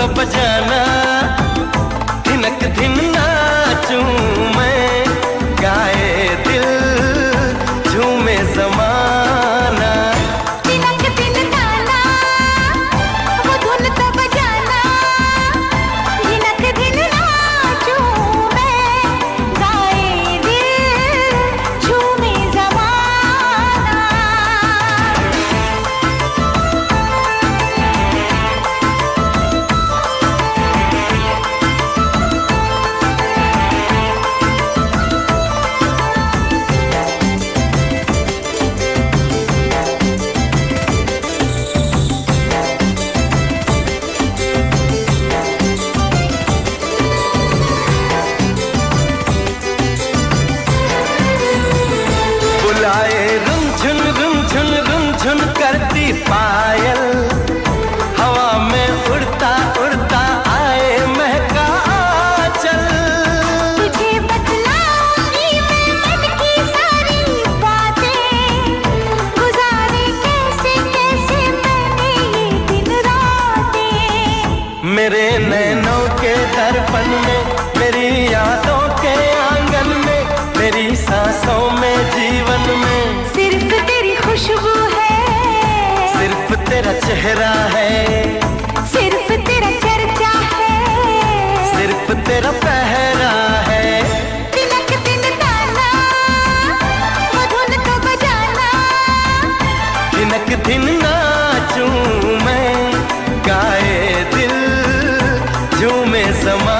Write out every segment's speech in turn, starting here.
तो रातें मेरे नैनों के दर्पण में मेरी यादों के आँगन में मेरी सांसों में जीवन में। सिर्फ़ तेरी खुशबू है। सिर्फ़ तेरा चेहरा है। सिर्फ़ तेरा चर्चा है। सिर्फ़ तेरा पहरा है। दिन तो धिन नाचूं मैं दिल समा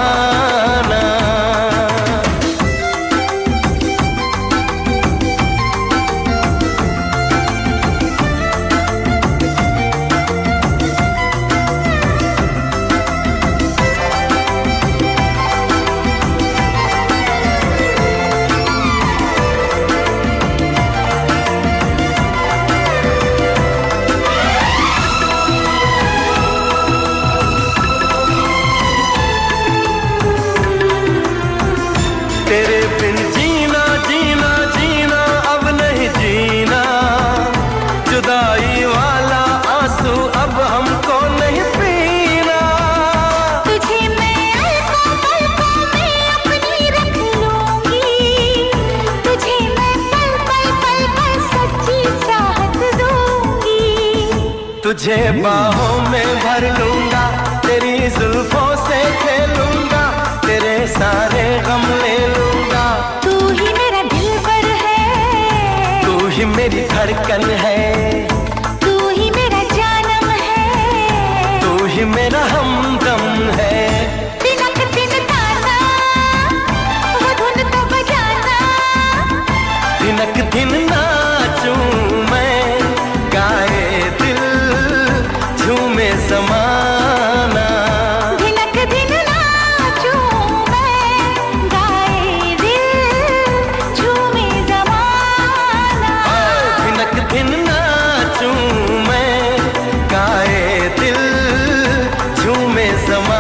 जीना जीना जीना अब नहीं जीना। जुदाई वाला आँसू अब हमको नहीं पीना। तुझे मैं पलकों में अपनी रख लूँगी। तुझे मैं पल पल पल पल सच्ची चाहत दूँगी। तुझे बाहों में ही मेरी धड़कन है। तू ही मेरा जानम है। तू ही मेरा ನಮ್ಮ